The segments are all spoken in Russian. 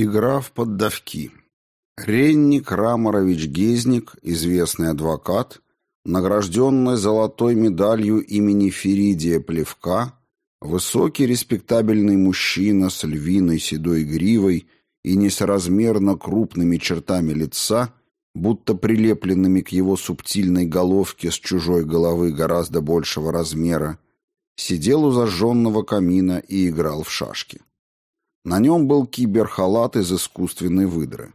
Игра в поддавки. Ренни Крамарович Гезник, известный адвокат, награжденный золотой медалью имени Феридия Плевка, высокий респектабельный мужчина с львиной седой гривой и несоразмерно крупными чертами лица, будто прилепленными к его субтильной головке с чужой головы гораздо большего размера, сидел у зажженного камина и играл в шашки. На нем был киберхалат из искусственной выдры.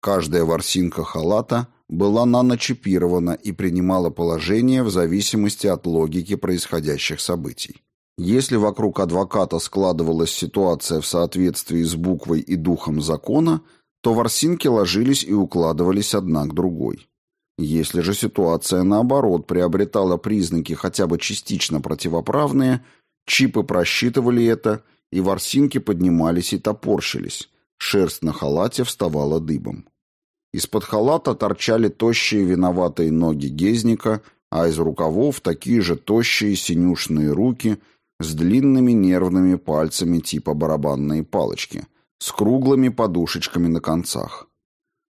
Каждая ворсинка халата была наночипирована и принимала положение в зависимости от логики происходящих событий. Если вокруг адвоката складывалась ситуация в соответствии с буквой и духом закона, то ворсинки ложились и укладывались одна к другой. Если же ситуация, наоборот, приобретала признаки хотя бы частично противоправные, чипы просчитывали это – и ворсинки поднимались и топорщились, шерсть на халате вставала дыбом. Из-под халата торчали тощие виноватые ноги гезника, а из рукавов такие же тощие синюшные руки с длинными нервными пальцами типа барабанные палочки, с круглыми подушечками на концах.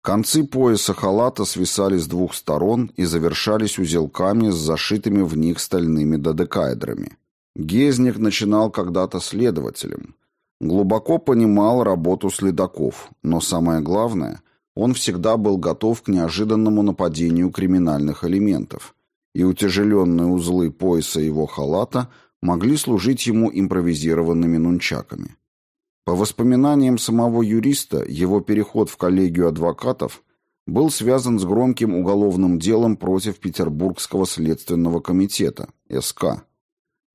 Концы пояса халата свисали с двух сторон и завершались узелками с зашитыми в них стальными додекаэдрами. Гезник начинал когда-то следователем. Глубоко понимал работу следаков, но самое главное, он всегда был готов к неожиданному нападению криминальных элементов, и утяжеленные узлы пояса его халата могли служить ему импровизированными нунчаками. По воспоминаниям самого юриста, его переход в коллегию адвокатов был связан с громким уголовным делом против Петербургского следственного комитета, СК,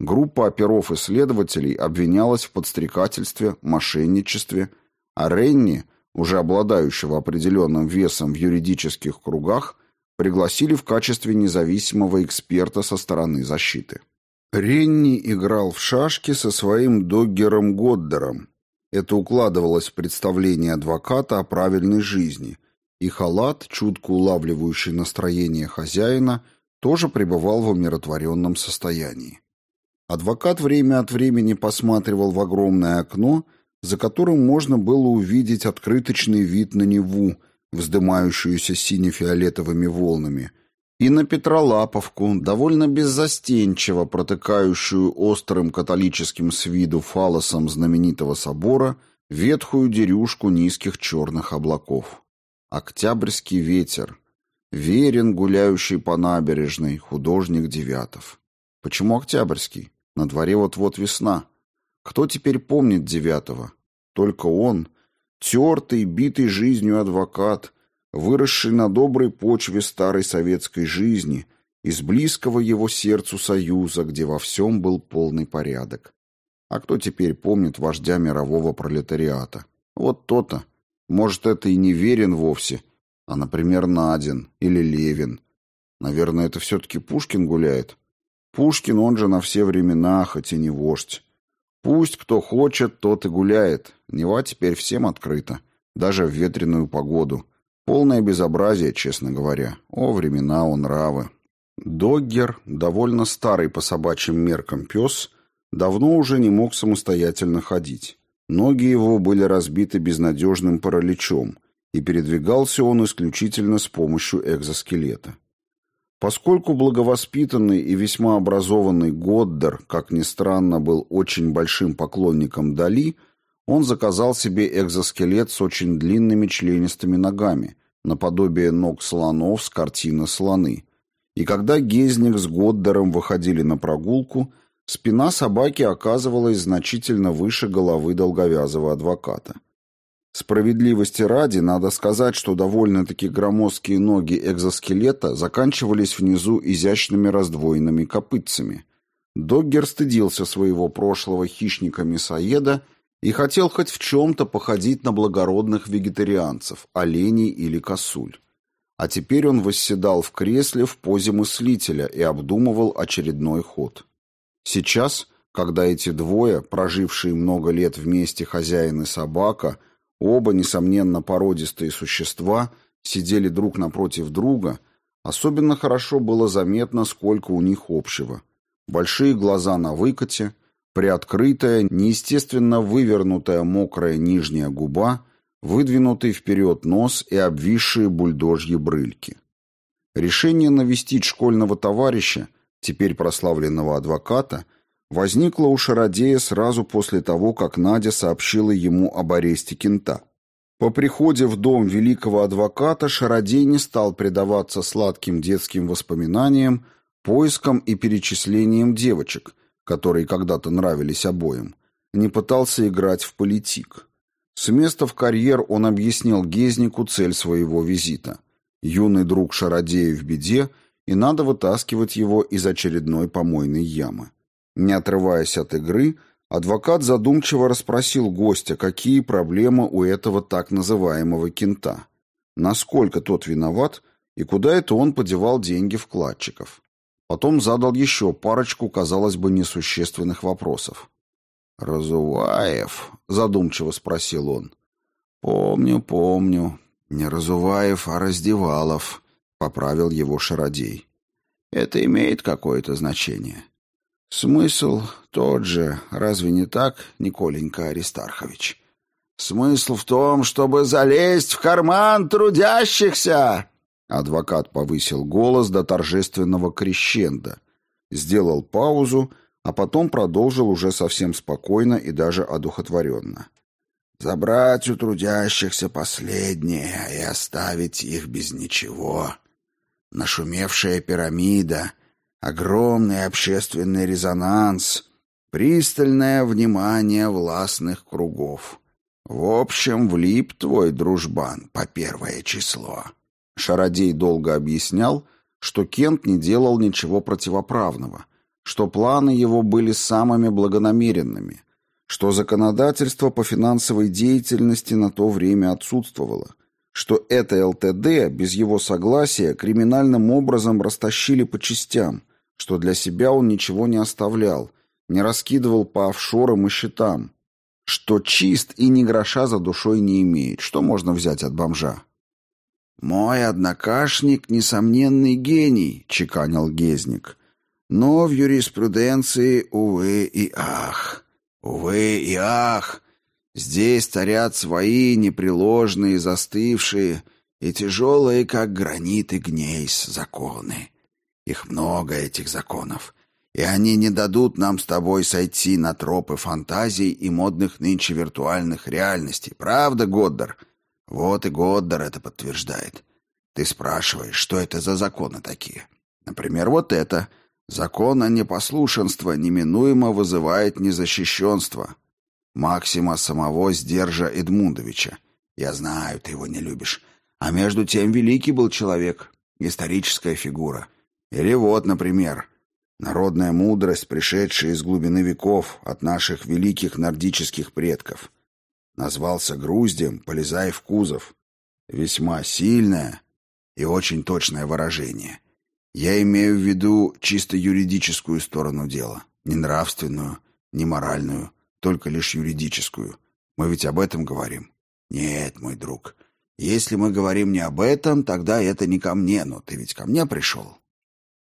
Группа оперов и следователей обвинялась в подстрекательстве, мошенничестве, а Ренни, уже обладающего определенным весом в юридических кругах, пригласили в качестве независимого эксперта со стороны защиты. Ренни играл в шашки со своим доггером Годдером. Это укладывалось в представление адвоката о правильной жизни, и халат, чутко улавливающий настроение хозяина, тоже пребывал в умиротворенном состоянии. Адвокат время от времени посматривал в огромное окно, за которым можно было увидеть открыточный вид на Неву, вздымающуюся сине-фиолетовыми волнами, и на Петролаповку, довольно беззастенчиво протыкающую острым католическим с виду фалосом знаменитого собора ветхую дерюшку низких черных облаков. Октябрьский ветер. Верен, гуляющий по набережной, художник Девятов. Почему Октябрьский? На дворе вот-вот весна. Кто теперь помнит девятого? Только он, тертый, битый жизнью адвокат, выросший на доброй почве старой советской жизни, из близкого его сердцу союза, где во всем был полный порядок. А кто теперь помнит вождя мирового пролетариата? Вот то-то. Может, это и не верен вовсе, а, например, Надин или Левин. Наверное, это все-таки Пушкин гуляет. Пушкин, он же на все времена, хоть и не вождь. Пусть кто хочет, тот и гуляет. Нева теперь всем открыта, даже в ветреную погоду. Полное безобразие, честно говоря. О, времена, о нравы. Доггер, довольно старый по собачьим меркам пес, давно уже не мог самостоятельно ходить. Ноги его были разбиты безнадежным параличом, и передвигался он исключительно с помощью экзоскелета. Поскольку благовоспитанный и весьма образованный Годдер, как ни странно, был очень большим поклонником Дали, он заказал себе экзоскелет с очень длинными членистыми ногами, наподобие ног слонов с картины «Слоны». И когда Гезник с Годдером выходили на прогулку, спина собаки оказывалась значительно выше головы долговязого адвоката. Справедливости ради, надо сказать, что довольно-таки громоздкие ноги экзоскелета заканчивались внизу изящными раздвоенными копытцами. Доггер стыдился своего прошлого хищника-мясоеда и хотел хоть в чем-то походить на благородных вегетарианцев, оленей или косуль. А теперь он восседал в кресле в позе мыслителя и обдумывал очередной ход. Сейчас, когда эти двое, прожившие много лет вместе хозяин и собака – Оба, несомненно, породистые существа сидели друг напротив друга. Особенно хорошо было заметно, сколько у них общего. Большие глаза на выкате, приоткрытая, неестественно вывернутая мокрая нижняя губа, выдвинутый вперед нос и обвисшие бульдожьи брыльки. Решение навестить школьного товарища, теперь прославленного адвоката, возникло у Шародея сразу после того, как Надя сообщила ему об аресте кента. По приходе в дом великого адвоката Шародей не стал предаваться сладким детским воспоминаниям, поискам и перечислениям девочек, которые когда-то нравились обоим, не пытался играть в политик. С места в карьер он объяснил Гезнику цель своего визита. Юный друг Шародея в беде, и надо вытаскивать его из очередной помойной ямы. Не отрываясь от игры, адвокат задумчиво расспросил гостя, какие проблемы у этого так называемого кента. Насколько тот виноват и куда это он подевал деньги вкладчиков. Потом задал еще парочку, казалось бы, несущественных вопросов. «Разуваев?» — задумчиво спросил он. «Помню, помню. Не Разуваев, а Раздевалов», — поправил его Шародей. «Это имеет какое-то значение?» «Смысл тот же, разве не так, Николенька Аристархович?» «Смысл в том, чтобы залезть в карман трудящихся!» Адвокат повысил голос до торжественного крещенда, сделал паузу а потом продолжил уже совсем спокойно и даже одухотворенно. «Забрать у трудящихся последнее и оставить их без ничего. Нашумевшая пирамида, огромный общественный резонанс, пристальное внимание властных кругов. В общем, влип твой дружбан по первое число». Шародей долго объяснял, что Кент не делал ничего противоправного — что планы его были самыми благонамеренными, что законодательство по финансовой деятельности на то время отсутствовало, что это ЛТД без его согласия криминальным образом растащили по частям, что для себя он ничего не оставлял, не раскидывал по офшорам и счетам, что чист и ни гроша за душой не имеет, что можно взять от бомжа. «Мой однокашник — несомненный гений», — чеканил Гезник. Но в юриспруденции, увы и ах, увы и ах, здесь царят свои непреложные, застывшие и тяжелые, как гранит и гнейс, законы. Их много, этих законов, и они не дадут нам с тобой сойти на тропы фантазий и модных нынче виртуальных реальностей. Правда, Годдар? Вот и Годдар это подтверждает. Ты спрашиваешь, что это за законы такие? Например, вот это — Закон о непослушенстве неминуемо вызывает незащищенство. Максима самого сдержа Эдмундовича. Я знаю, ты его не любишь. А между тем великий был человек, историческая фигура. Или вот, например, народная мудрость, пришедшая из глубины веков от наших великих нордических предков. Назвался груздем, полезай в кузов. Весьма сильное и очень точное выражение — я имею в виду чисто юридическую сторону дела, не нравственную, не моральную, только лишь юридическую. Мы ведь об этом говорим. Нет, мой друг, если мы говорим не об этом, тогда это не ко мне, но ты ведь ко мне пришел.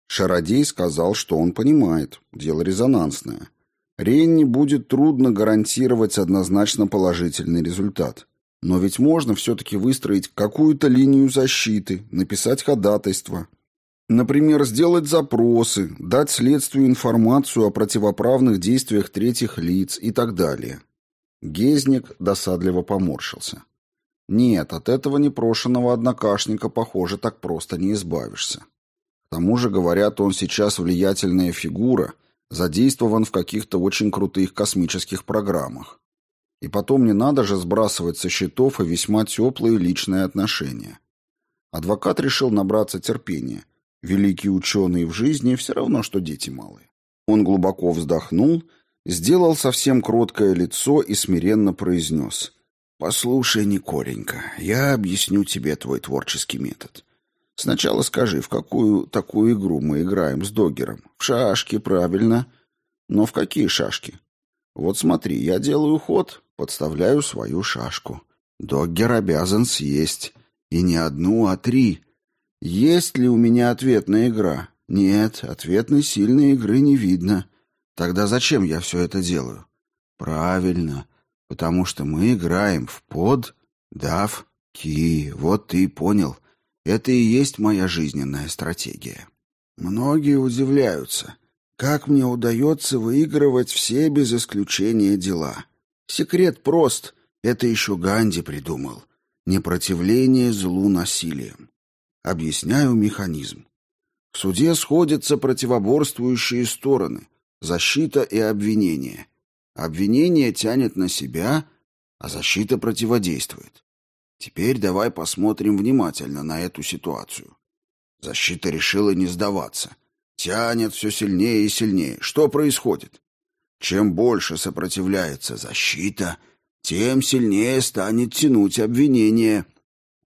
Шародей сказал, что он понимает, дело резонансное. Ренни будет трудно гарантировать однозначно положительный результат. Но ведь можно все-таки выстроить какую-то линию защиты, написать ходатайство, Например, сделать запросы, дать следствию информацию о противоправных действиях третьих лиц и так далее. Гезник досадливо поморщился. Нет, от этого непрошенного однокашника, похоже, так просто не избавишься. Тому же, говорят, он сейчас влиятельная фигура, задействован в каких-то очень крутых космических программах. И потом не надо же сбрасывать со счетов и весьма теплые личные отношения. Адвокат решил набраться терпения – Великие ученые в жизни все равно, что дети малые. Он глубоко вздохнул, сделал совсем кроткое лицо и смиренно произнес. «Послушай, Николенька, я объясню тебе твой творческий метод. Сначала скажи, в какую такую игру мы играем с Доггером? В шашки, правильно. Но в какие шашки? Вот смотри, я делаю ход, подставляю свою шашку. Доггер обязан съесть. И не одну, а три. Есть ли у меня ответная игра? Нет, ответной сильной игры не видно. Тогда зачем я все это делаю? Правильно, потому что мы играем в под Дав, Ки, вот ты и понял. Это и есть моя жизненная стратегия. Многие удивляются, как мне удается выигрывать все без исключения дела. Секрет прост, это еще Ганди придумал. Непротивление злу насилием. Объясняю механизм. В суде сходятся противоборствующие стороны – защита и обвинение. Обвинение тянет на себя, а защита противодействует. Теперь давай посмотрим внимательно на эту ситуацию. Защита решила не сдаваться. Тянет все сильнее и сильнее. Что происходит? Чем больше сопротивляется защита, тем сильнее станет тянуть обвинение.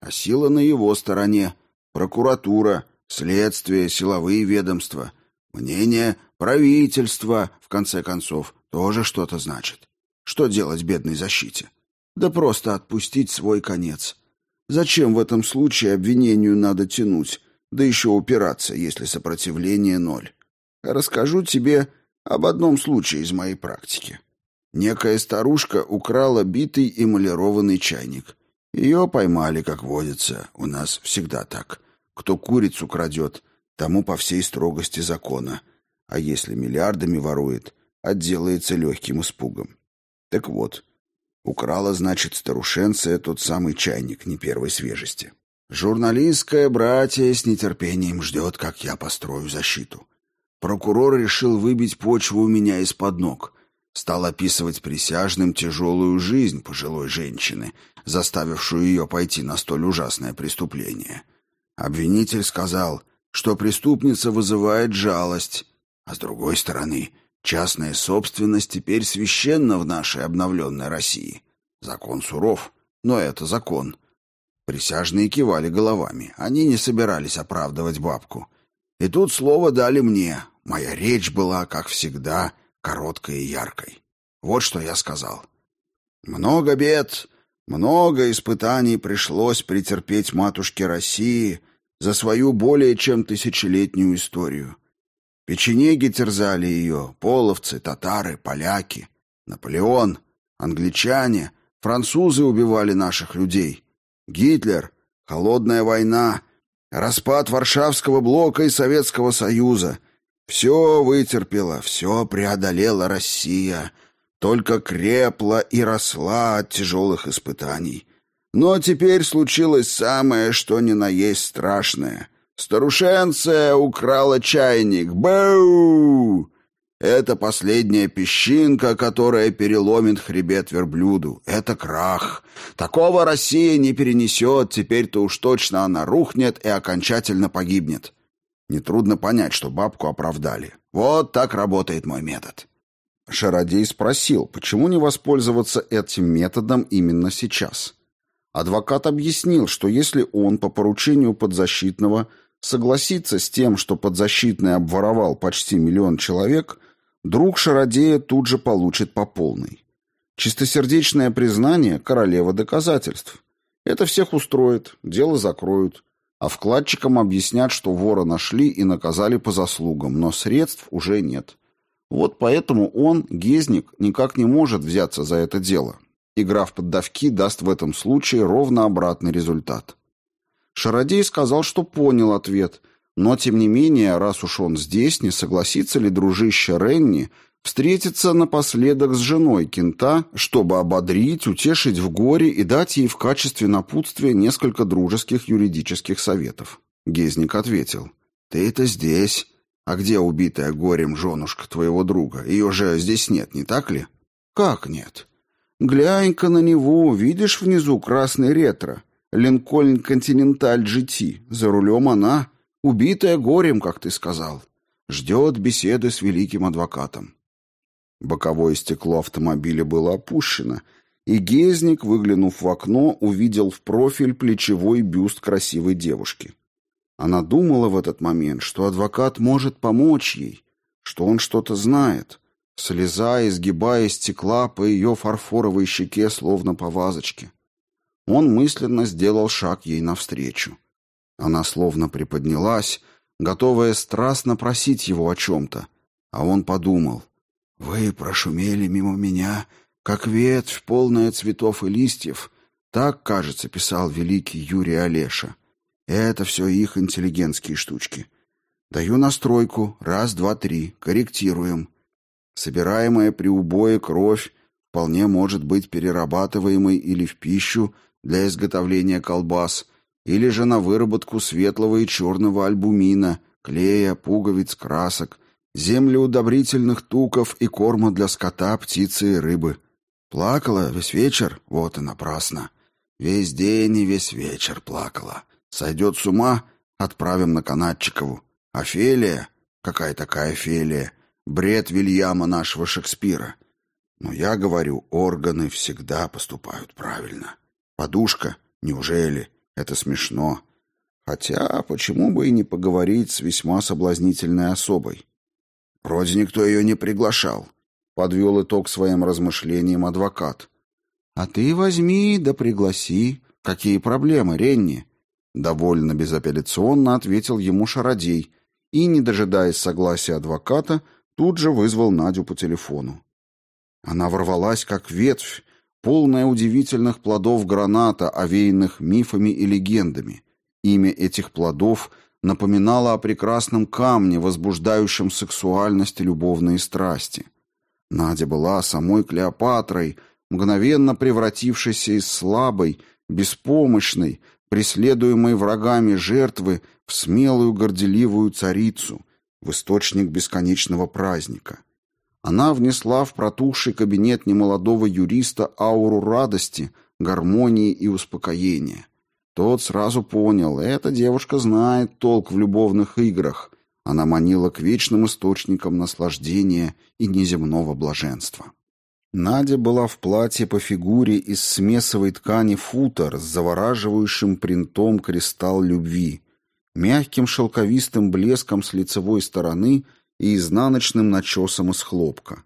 А сила на его стороне. Прокуратура, следствие, силовые ведомства. Мнение правительства, в конце концов, тоже что-то значит. Что делать бедной защите? Да просто отпустить свой конец. Зачем в этом случае обвинению надо тянуть, да еще упираться, если сопротивление ноль? Расскажу тебе об одном случае из моей практики. Некая старушка украла битый эмалированный чайник. Ее поймали, как водится. У нас всегда так. Кто курицу крадет, тому по всей строгости закона. А если миллиардами ворует, отделается легким испугом. Так вот, Украла, значит, старушенция тот самый чайник не первой свежести. Журналистское братье с нетерпением ждет, как я построю защиту. Прокурор решил выбить почву у меня из-под ног. Стал описывать присяжным тяжелую жизнь пожилой женщины, заставившую ее пойти на столь ужасное преступление. Обвинитель сказал, что преступница вызывает жалость, а с другой стороны, Частная собственность теперь священна в нашей обновленной России. Закон суров, но это закон. Присяжные кивали головами. Они не собирались оправдывать бабку. И тут слово дали мне. Моя речь была, как всегда, короткой и яркой. Вот что я сказал. Много бед, много испытаний пришлось претерпеть матушке России за свою более чем тысячелетнюю историю. Печенеги терзали ее, половцы, татары, поляки, Наполеон, англичане, французы убивали наших людей, Гитлер, холодная война, распад Варшавского блока и Советского Союза. Все вытерпела, все преодолела Россия, только крепла и росла от тяжелых испытаний. Но теперь случилось самое, что ни на есть страшное — Старушенция украла чайник. Бэу! Это последняя песчинка, которая переломит хребет верблюду. Это крах. Такого Россия не перенесет, теперь-то уж точно она рухнет и окончательно погибнет. Нетрудно понять, что бабку оправдали. Вот так работает мой метод. Шародей спросил, почему не воспользоваться этим методом именно сейчас. Адвокат объяснил, что если он по поручению подзащитного Согласиться с тем, что подзащитный обворовал почти миллион человек, друг Шародея тут же получит по полной. Чистосердечное признание – королева доказательств. Это всех устроит, дело закроют, а вкладчикам объяснят, что вора нашли и наказали по заслугам, но средств уже нет. Вот поэтому он, Гезник, никак не может взяться за это дело. Игра в поддавки даст в этом случае ровно обратный результат. Шародей сказал, что понял ответ, но, тем не менее, раз уж он здесь, не согласится ли дружище Ренни встретиться напоследок с женой кента, чтобы ободрить, утешить в горе и дать ей в качестве напутствия несколько дружеских юридических советов. Гезник ответил, «Ты это здесь. А где убитая горем женушка твоего друга? Ее же здесь нет, не так ли?» «Как нет?» «Глянь-ка на него, видишь внизу красный ретро?» Линкольн Континенталь GT. За рулем она, убитая горем, как ты сказал. Ждет беседы с великим адвокатом. Боковое стекло автомобиля было опущено, и Гезник, выглянув в окно, увидел в профиль плечевой бюст красивой девушки. Она думала в этот момент, что адвокат может помочь ей, что он что-то знает, слеза, изгибая стекла по ее фарфоровой щеке, словно по вазочке. Он мысленно сделал шаг ей навстречу. Она словно приподнялась, готовая страстно просить его о чем-то. А он подумал, «Вы прошумели мимо меня, как ветвь, полная цветов и листьев, Так, кажется, писал великий Юрий Олеша. Это все их интеллигентские штучки. Даю настройку, раз, два, три, корректируем. Собираемая при убое кровь вполне может быть перерабатываемой или в пищу для изготовления колбас, или же на выработку светлого и черного альбумина, клея, пуговиц, красок, землеудобрительных туков и корма для скота, птицы и рыбы. Плакала весь вечер? Вот и напрасно. Весь день и весь вечер плакала. Сойдет с ума? Отправим на Канатчикову. Офелия? Какая такая Офелия? Бред Вильяма нашего Шекспира. Но я говорю, органы всегда поступают правильно. Подушка? Неужели? Это смешно. Хотя, почему бы и не поговорить с весьма соблазнительной особой? Вроде никто ее не приглашал. Подвел итог своим размышлениям адвокат. А ты возьми да пригласи. Какие проблемы, Ренни? Довольно безапелляционно ответил ему Шародей и, не дожидаясь согласия адвоката, тут же вызвал Надю по телефону. Она ворвалась, как ветвь, полная удивительных плодов граната, овеянных мифами и легендами. Имя этих плодов напоминало о прекрасном камне, возбуждающем сексуальность и любовные страсти. Надя была самой Клеопатрой, мгновенно превратившейся из слабой, беспомощной, преследуемой врагами жертвы в смелую горделивую царицу, в источник бесконечного праздника. Она внесла в протухший кабинет немолодого юриста ауру радости, гармонии и успокоения. Тот сразу понял, эта девушка знает толк в любовных играх. Она манила к вечным источникам наслаждения и неземного блаженства. Надя была в платье по фигуре из смесовой ткани футер с завораживающим принтом кристалл любви, мягким шелковистым блеском с лицевой стороны и изнаночным начесом из хлопка.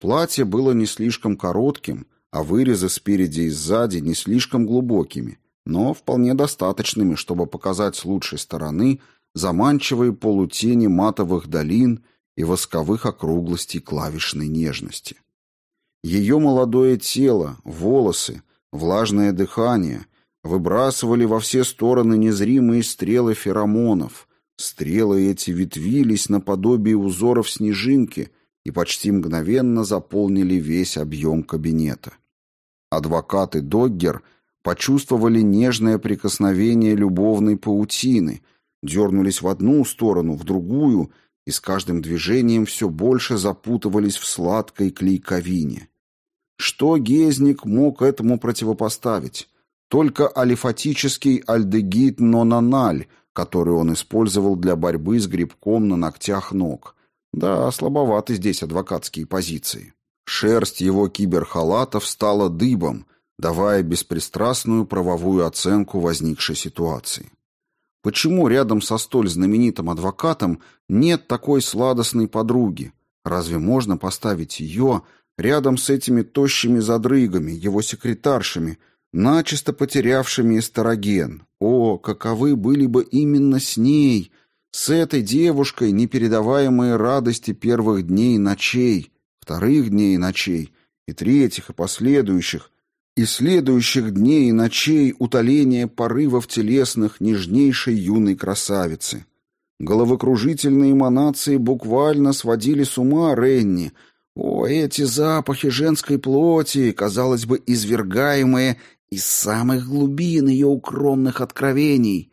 Платье было не слишком коротким, а вырезы спереди и сзади не слишком глубокими, но вполне достаточными, чтобы показать с лучшей стороны заманчивые полутени матовых долин и восковых округлостей клавишной нежности. Ее молодое тело, волосы, влажное дыхание выбрасывали во все стороны незримые стрелы феромонов. Стрелы эти ветвились наподобие узоров снежинки и почти мгновенно заполнили весь объем кабинета. Адвокат и Доггер почувствовали нежное прикосновение любовной паутины, дернулись в одну сторону, в другую — и с каждым движением все больше запутывались в сладкой клейковине. Что Гезник мог этому противопоставить? Только алифатический альдегид нонаналь, который он использовал для борьбы с грибком на ногтях ног. Да, слабоваты здесь адвокатские позиции. Шерсть его киберхалатов стала дыбом, давая беспристрастную правовую оценку возникшей ситуации. Почему рядом со столь знаменитым адвокатом нет такой сладостной подруги? Разве можно поставить ее рядом с этими тощими задрыгами, его секретаршами, начисто потерявшими эстероген? О, каковы были бы именно с ней, с этой девушкой, непередаваемые радости первых дней и ночей, вторых дней и ночей, и третьих, и последующих, и следующих дней и ночей утоление порывов телесных нежнейшей юной красавицы. Головокружительные эманации буквально сводили с ума Ренни. О, эти запахи женской плоти, казалось бы, извергаемые из самых глубин ее укромных откровений.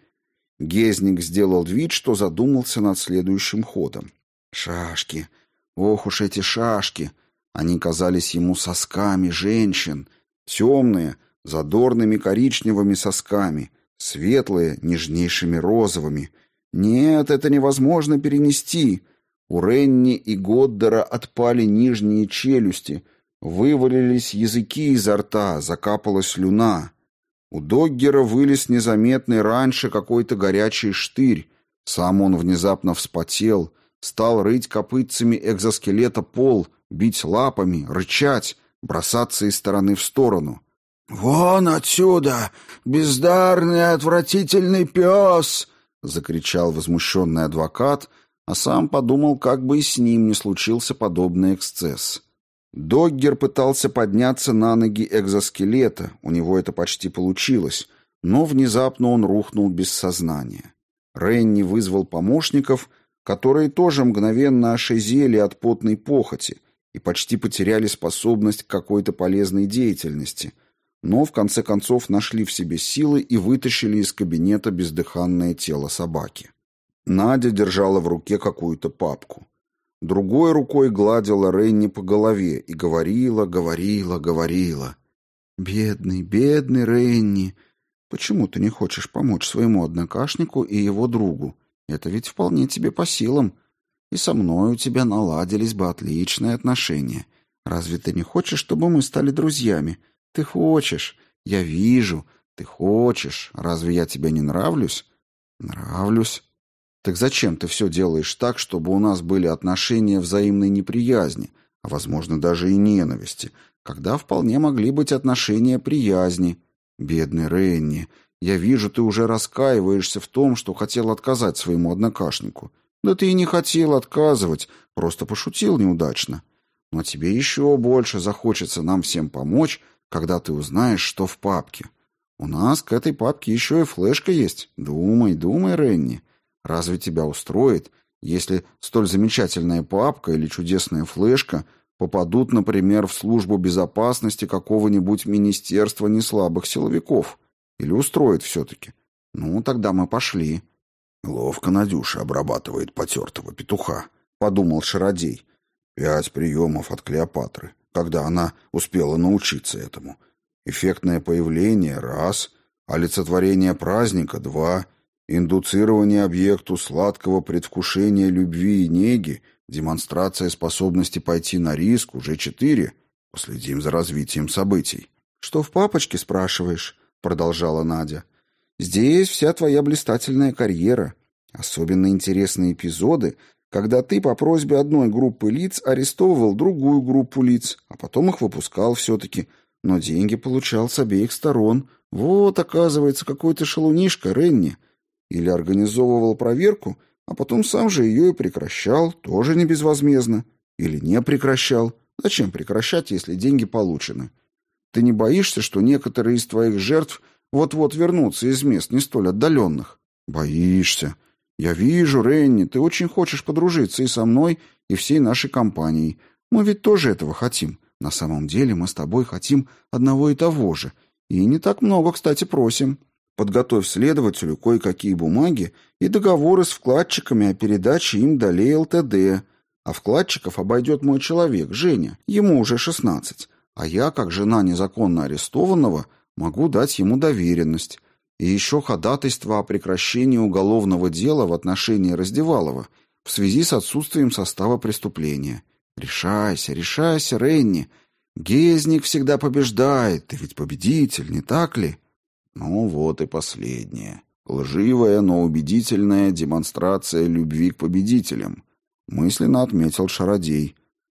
Гезник сделал вид, что задумался над следующим ходом. Шашки. Ох уж эти шашки. Они казались ему сосками женщин — Темные, задорными коричневыми сосками, светлые, нежнейшими розовыми. Нет, это невозможно перенести. У Ренни и Годдера отпали нижние челюсти, вывалились языки изо рта, закапала слюна. У Доггера вылез незаметный раньше какой-то горячий штырь. Сам он внезапно вспотел, стал рыть копытцами экзоскелета пол, бить лапами, рычать, бросаться из стороны в сторону. «Вон отсюда, бездарный отвратительный пес!» — закричал возмущенный адвокат, а сам подумал, как бы и с ним не случился подобный эксцесс. Доггер пытался подняться на ноги экзоскелета, у него это почти получилось, но внезапно он рухнул без сознания. Ренни вызвал помощников, которые тоже мгновенно ошизели от потной похоти и почти потеряли способность к какой-то полезной деятельности, но в конце концов нашли в себе силы и вытащили из кабинета бездыханное тело собаки. Надя держала в руке какую-то папку. Другой рукой гладила Ренни по голове и говорила, говорила, говорила. «Бедный, бедный Ренни, почему ты не хочешь помочь своему однокашнику и его другу? Это ведь вполне тебе по силам. И со мной у тебя наладились бы отличные отношения. Разве ты не хочешь, чтобы мы стали друзьями? Ты хочешь. Я вижу. Ты хочешь. Разве я тебе не нравлюсь? Нравлюсь. Так зачем ты все делаешь так, чтобы у нас были отношения взаимной неприязни, а, возможно, даже и ненависти, когда вполне могли быть отношения приязни? Бедный Ренни, я вижу, ты уже раскаиваешься в том, что хотел отказать своему однокашнику. Да ты и не хотел отказывать, просто пошутил неудачно. Но тебе еще больше захочется нам всем помочь, когда ты узнаешь, что в папке. У нас к этой папке еще и флешка есть. Думай, думай, Ренни. Разве тебя устроит, если столь замечательная папка или чудесная флешка попадут, например, в службу безопасности какого-нибудь министерства неслабых силовиков? Или устроит все-таки? Ну, тогда мы пошли. Ловко Надюша обрабатывает потертого петуха, подумал Шародей. Пять приемов от Клеопатры, когда она успела научиться этому. Эффектное появление — раз, олицетворение праздника — два, Индуцирование объекту сладкого предвкушения любви и неги, демонстрация способности пойти на риск уже четыре. Последим за развитием событий. «Что в папочке, спрашиваешь?» — продолжала Надя. «Здесь вся твоя блистательная карьера. Особенно интересные эпизоды, когда ты по просьбе одной группы лиц арестовывал другую группу лиц, а потом их выпускал все-таки, но деньги получал с обеих сторон. Вот, оказывается, какой-то шалунишка, Ренни. Или организовывал проверку, а потом сам же ее и прекращал, тоже не безвозмездно. Или не прекращал. Зачем прекращать, если деньги получены? Ты не боишься, что некоторые из твоих жертв вот-вот вернутся из мест не столь отдаленных? Боишься. Я вижу, Ренни, ты очень хочешь подружиться и со мной, и всей нашей компанией. Мы ведь тоже этого хотим. На самом деле мы с тобой хотим одного и того же. И не так много, кстати, просим. Подготовь следователю кое-какие бумаги и договоры с вкладчиками о передаче им долей ЛТД. А вкладчиков обойдет мой человек, Женя. Ему уже 16. А я, как жена незаконно арестованного, могу дать ему доверенность. И еще ходатайство о прекращении уголовного дела в отношении Раздевалова в связи с отсутствием состава преступления. Решайся, решайся, Ренни. Гезник всегда побеждает. Ты ведь победитель, не так ли? Ну вот и последнее. Лживая, но убедительная демонстрация любви к победителям. Мысленно отметил Шародей.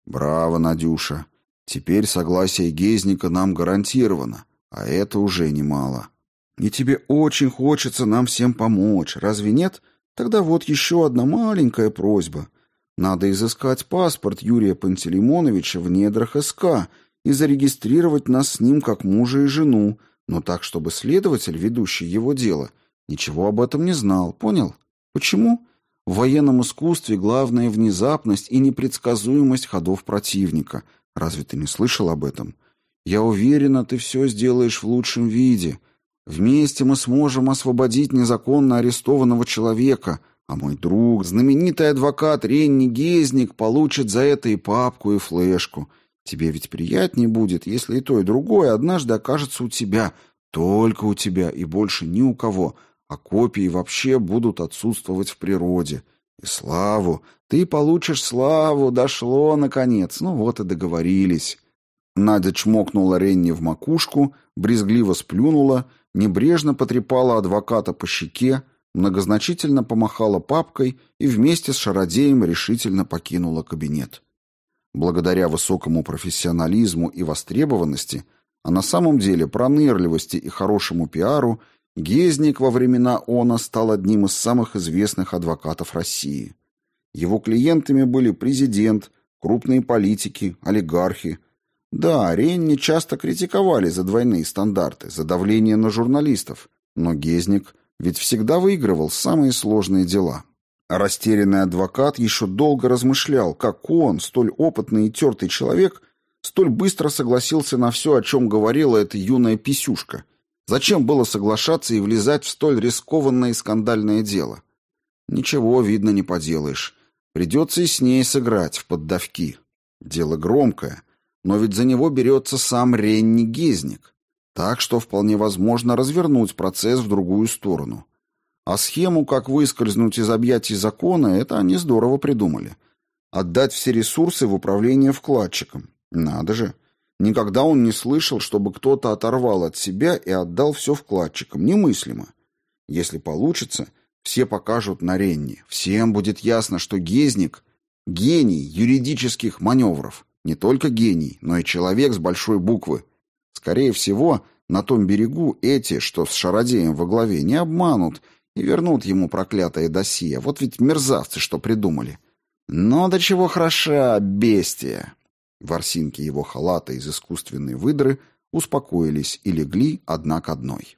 Браво, Надюша. Теперь согласие Гезника нам гарантировано, а это уже немало. И тебе очень хочется нам всем помочь, разве нет? Тогда вот еще одна маленькая просьба. Надо изыскать паспорт Юрия Пантелеймоновича в недрах СК и зарегистрировать нас с ним как мужа и жену, но так, чтобы следователь, ведущий его дело, ничего об этом не знал, понял? Почему? В военном искусстве главная внезапность и непредсказуемость ходов противника. Разве ты не слышал об этом? Я уверена, ты все сделаешь в лучшем виде. Вместе мы сможем освободить незаконно арестованного человека, а мой друг, знаменитый адвокат Ренни Гезник, получит за это и папку, и флешку — Тебе ведь приятнее будет, если и то, и другое однажды окажется у тебя, только у тебя и больше ни у кого, а копии вообще будут отсутствовать в природе. И славу, ты получишь славу, дошло наконец. Ну вот и договорились. Надя чмокнула Ренни в макушку, брезгливо сплюнула, небрежно потрепала адвоката по щеке, многозначительно помахала папкой и вместе с Шародеем решительно покинула кабинет. Благодаря высокому профессионализму и востребованности, а на самом деле пронырливости и хорошему пиару, Гезник во времена ОНА стал одним из самых известных адвокатов России. Его клиентами были президент, крупные политики, олигархи, Да, Ренни часто критиковали за двойные стандарты, за давление на журналистов, но Гезник ведь всегда выигрывал самые сложные дела. Растерянный адвокат еще долго размышлял, как он, столь опытный и тертый человек, столь быстро согласился на все, о чем говорила эта юная писюшка. Зачем было соглашаться и влезать в столь рискованное и скандальное дело? Ничего, видно, не поделаешь. Придется и с ней сыграть в поддавки. Дело громкое, но ведь за него берется сам Ренни Гезник. Так что вполне возможно развернуть процесс в другую сторону. А схему, как выскользнуть из объятий закона, это они здорово придумали. Отдать все ресурсы в управление вкладчикам. Надо же. Никогда он не слышал, чтобы кто-то оторвал от себя и отдал все вкладчикам. Немыслимо. Если получится, все покажут на Ренни. Всем будет ясно, что Гезник — гений юридических маневров. Не только гений, но и человек с большой буквы. Скорее всего, на том берегу эти, что с Шародеем во главе, не обманут — и вернут ему проклятое досье. Вот ведь мерзавцы что придумали. Но до чего хороша бестия. Ворсинки его халата из искусственной выдры успокоились и легли одна к одной.